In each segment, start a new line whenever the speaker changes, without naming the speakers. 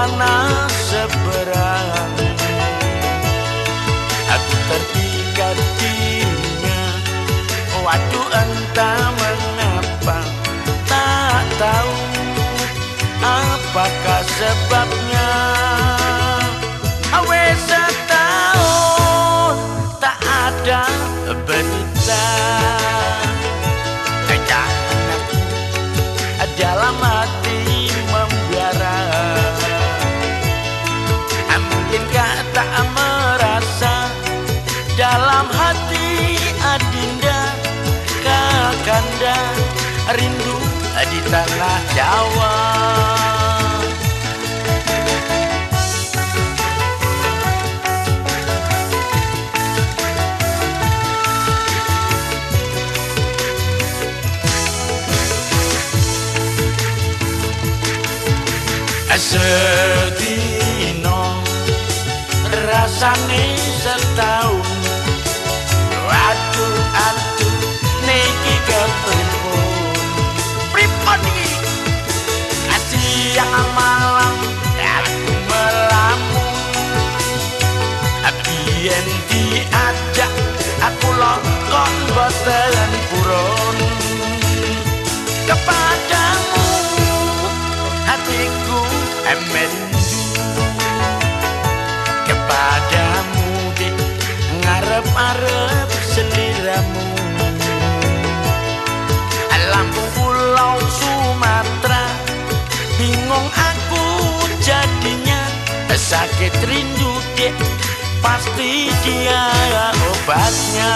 tanah seberang Aku terpikat-pikat oh, Waktu entah mengapa Tak tahu apakah sebabnya rindu di tanah Jawa Sedih no rasane setahun arep-arep seliramu Lampu pulau Sumatera Bingung aku jadinya Sakit rindu dia Pasti dia obatnya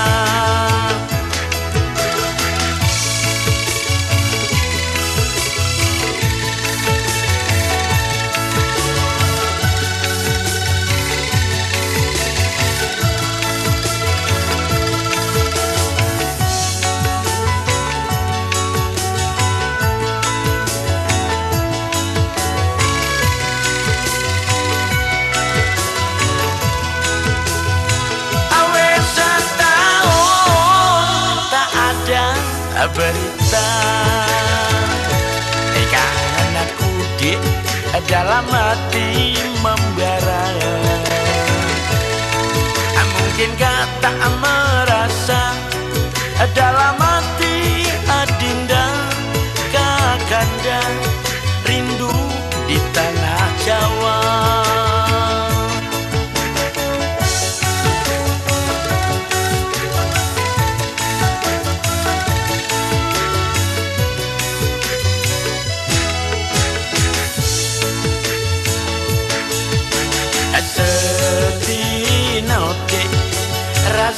berita Nikahan aku di dalam hati membara Mungkin kata aman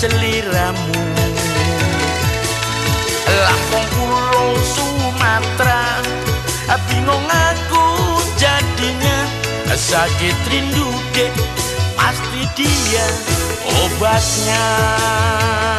seliramu Lampung Pulau Sumatera Bingung aku jadinya Sakit rindu dek Pasti dia obatnya